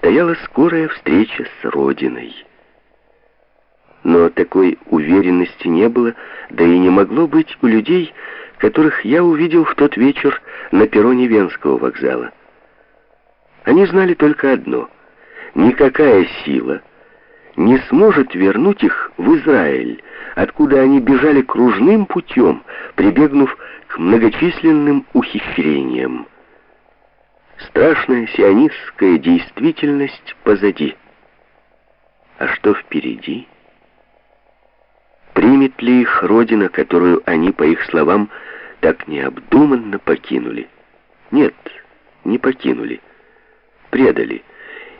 предстояла скорая встреча с Родиной. Но такой уверенности не было, да и не могло быть у людей, которых я увидел в тот вечер на перроне Венского вокзала. Они знали только одно — никакая сила не сможет вернуть их в Израиль, откуда они бежали кружным путем, прибегнув к многочисленным ухищрениям. Страшная сионистская действительность позади. А что впереди? Примет ли их родина, которую они, по их словам, так необдуманно покинули? Нет, не покинули. Предали.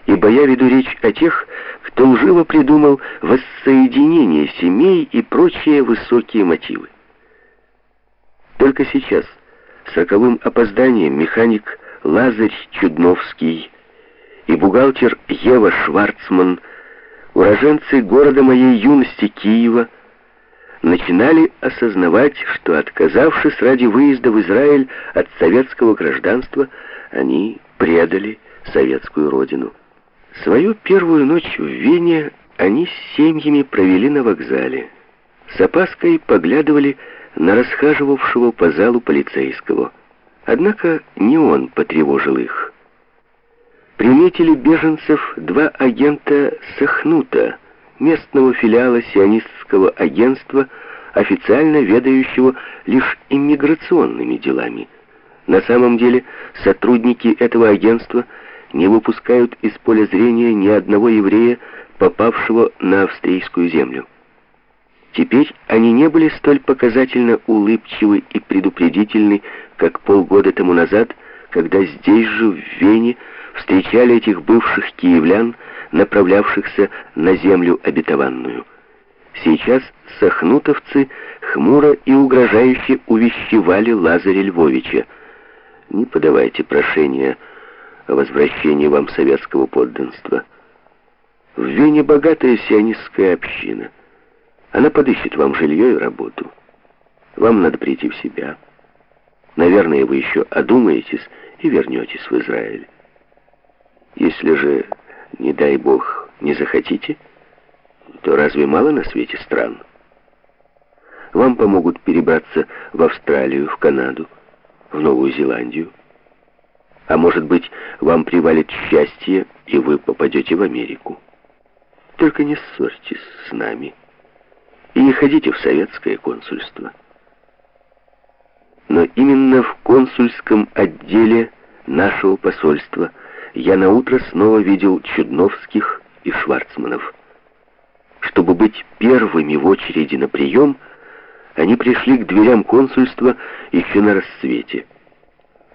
Ибо я веду речь о тех, кто лживо придумал воссоединение семей и прочие высокие мотивы. Только сейчас, с роковым опозданием, механик Лазарь Чудновский и бухгалтер Ева Шварцман, уроженцы города моей юности Киева, начинали осознавать, что, отказавшись ради выезда в Израиль от советского гражданства, они предали советскую родину. Свою первую ночь в Вене они с семьями провели на вокзале. С опаской поглядывали на расхаживавшего по залу полицейского. Однако не он потревожил их. Приметили беженцев два агента Сахнута, местного филиала сионистского агентства, официально ведающего лишь иммиграционными делами. На самом деле сотрудники этого агентства не выпускают из поля зрения ни одного еврея, попавшего на австрийскую землю. Теперь они не были столь показательно улыбчивы и предупредительны, как полгода тому назад, когда здесь же, в Вене, встречали этих бывших киевлян, направлявшихся на землю обетованную. Сейчас сахнутовцы хмуро и угрожающе увещевали Лазаря Львовича. «Не подавайте прошения о возвращении вам советского подданства. В Вене богатая сионистская община». Она подыщет вам жилье и работу. Вам надо прийти в себя. Наверное, вы еще одумаетесь и вернетесь в Израиль. Если же, не дай Бог, не захотите, то разве мало на свете стран? Вам помогут перебраться в Австралию, в Канаду, в Новую Зеландию. А может быть, вам привалит счастье, и вы попадете в Америку. Только не ссорьтесь с нами и не ходите в советское консульство. Но именно в консульском отделе нашего посольства я на утро снова видел Чудновских и Шварцманов. Чтобы быть первыми в очереди на прием, они пришли к дверям консульства еще на рассвете.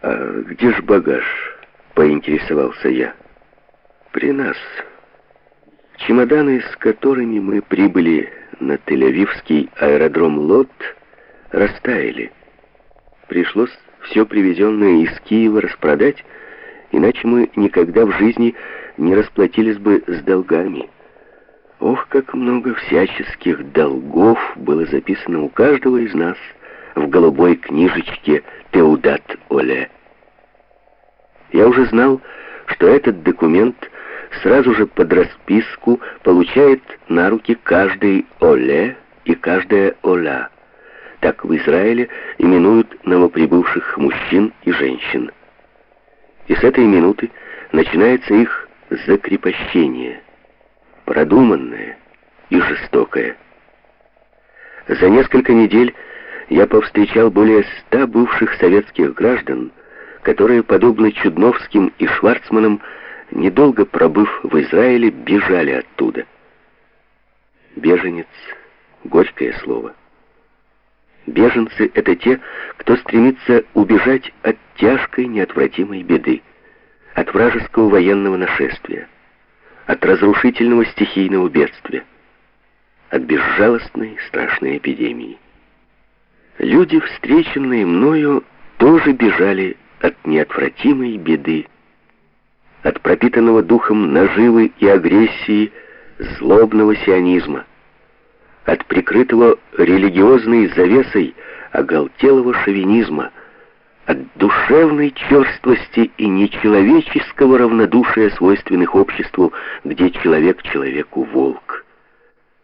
«А где ж багаж?» — поинтересовался я. «При нас. Чемоданы, с которыми мы прибыли на Тель-Авивский аэродром Лот растаяли. Пришлось все привезенное из Киева распродать, иначе мы никогда в жизни не расплатились бы с долгами. Ох, как много всяческих долгов было записано у каждого из нас в голубой книжечке «Теудат Оле». Я уже знал, что этот документ — сразу же под расписку получает на руки каждый Оле и каждая Оля. Так в Израиле именуют новоприбывших мужчин и женщин. И с этой минуты начинается их закрепощение, продуманное и жестокое. За несколько недель я повстречал более ста бывших советских граждан, которые, подобно Чудновским и Шварцманам, недолго пробыв в Израиле, бежали оттуда. Беженец — горькое слово. Беженцы — это те, кто стремится убежать от тяжкой неотвратимой беды, от вражеского военного нашествия, от разрушительного стихийного бедствия, от безжалостной страшной эпидемии. Люди, встреченные мною, тоже бежали от неотвратимой беды, от пропитанного духом наживы и агрессии злобного сионизма, от прикрытого религиозной завесой оголтелого шовинизма, от душевной черствости и нечеловеческого равнодушия, свойственных обществу, где человек человеку волк.